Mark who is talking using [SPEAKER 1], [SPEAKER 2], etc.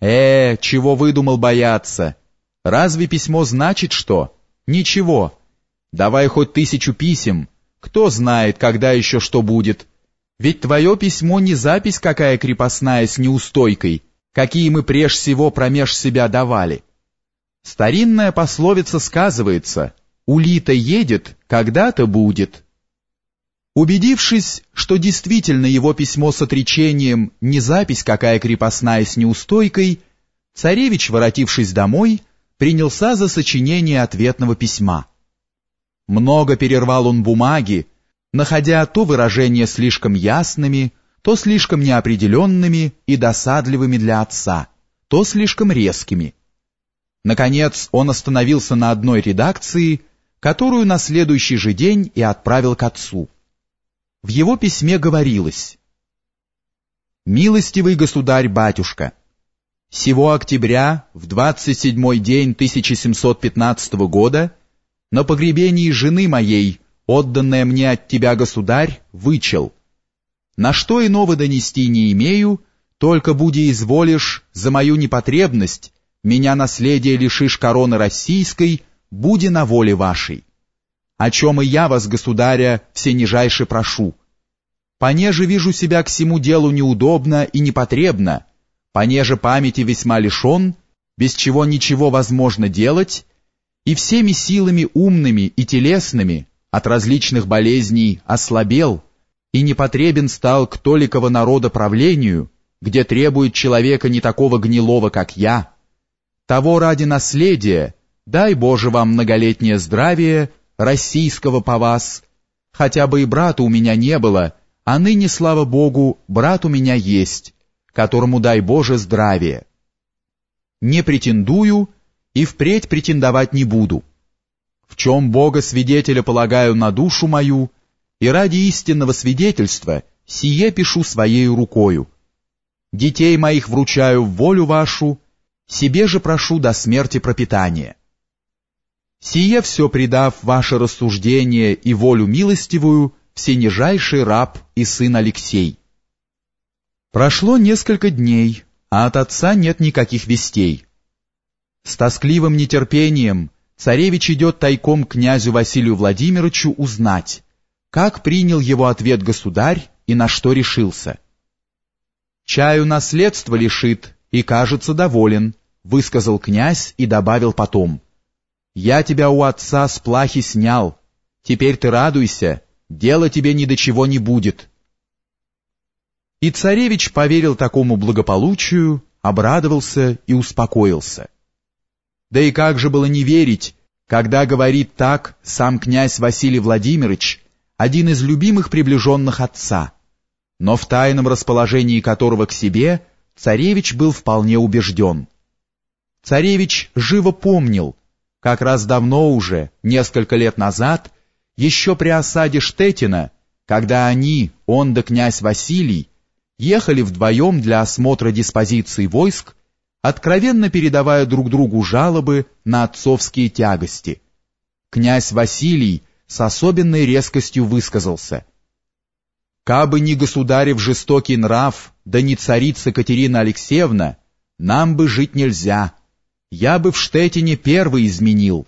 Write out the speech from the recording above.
[SPEAKER 1] Э, чего выдумал бояться? Разве письмо значит что? Ничего. Давай хоть тысячу писем. Кто знает, когда еще что будет. Ведь твое письмо не запись какая крепостная с неустойкой, какие мы прежде всего промеж себя давали. Старинная пословица сказывается «Улита едет, когда-то будет». Убедившись, что действительно его письмо с отречением не запись какая крепостная с неустойкой, царевич, воротившись домой, принялся за сочинение ответного письма. Много перервал он бумаги, находя то выражения слишком ясными, то слишком неопределенными и досадливыми для отца, то слишком резкими. Наконец он остановился на одной редакции, которую на следующий же день и отправил к отцу. В его письме говорилось «Милостивый государь-батюшка, сего октября, в 27-й день 1715 года, на погребении жены моей, отданное мне от тебя, государь, вычел. На что иного донести не имею, только буди изволишь за мою непотребность, меня наследие лишишь короны российской, буди на воле вашей о чем и я вас, государя, все нижайше прошу. Понеже вижу себя к всему делу неудобно и непотребно, понеже памяти весьма лишен, без чего ничего возможно делать, и всеми силами умными и телесными от различных болезней ослабел и непотребен стал к толиково народа правлению, где требует человека не такого гнилого, как я. Того ради наследия, дай Боже вам многолетнее здравие, российского по вас, хотя бы и брата у меня не было, а ныне, слава Богу, брат у меня есть, которому дай Боже здравие. Не претендую и впредь претендовать не буду. В чем Бога свидетеля полагаю на душу мою, и ради истинного свидетельства сие пишу своей рукою. Детей моих вручаю в волю вашу, себе же прошу до смерти пропитания. Сие все предав ваше рассуждение и волю милостивую, всенижайший раб и сын Алексей. Прошло несколько дней, а от отца нет никаких вестей. С тоскливым нетерпением царевич идет тайком к князю Василию Владимировичу узнать, как принял его ответ государь и на что решился. «Чаю наследство лишит и, кажется, доволен», высказал князь и добавил потом – я тебя у отца с плахи снял. Теперь ты радуйся, дело тебе ни до чего не будет. И царевич поверил такому благополучию, обрадовался и успокоился. Да и как же было не верить, когда говорит так сам князь Василий Владимирович, один из любимых приближенных отца, но в тайном расположении которого к себе царевич был вполне убежден. Царевич живо помнил, как раз давно уже, несколько лет назад, еще при осаде Штетина, когда они, он да князь Василий, ехали вдвоем для осмотра диспозиции войск, откровенно передавая друг другу жалобы на отцовские тягости. Князь Василий с особенной резкостью высказался. «Кабы не государев жестокий нрав, да не царица Катерина Алексеевна, нам бы жить нельзя» я бы в Штетине первый изменил.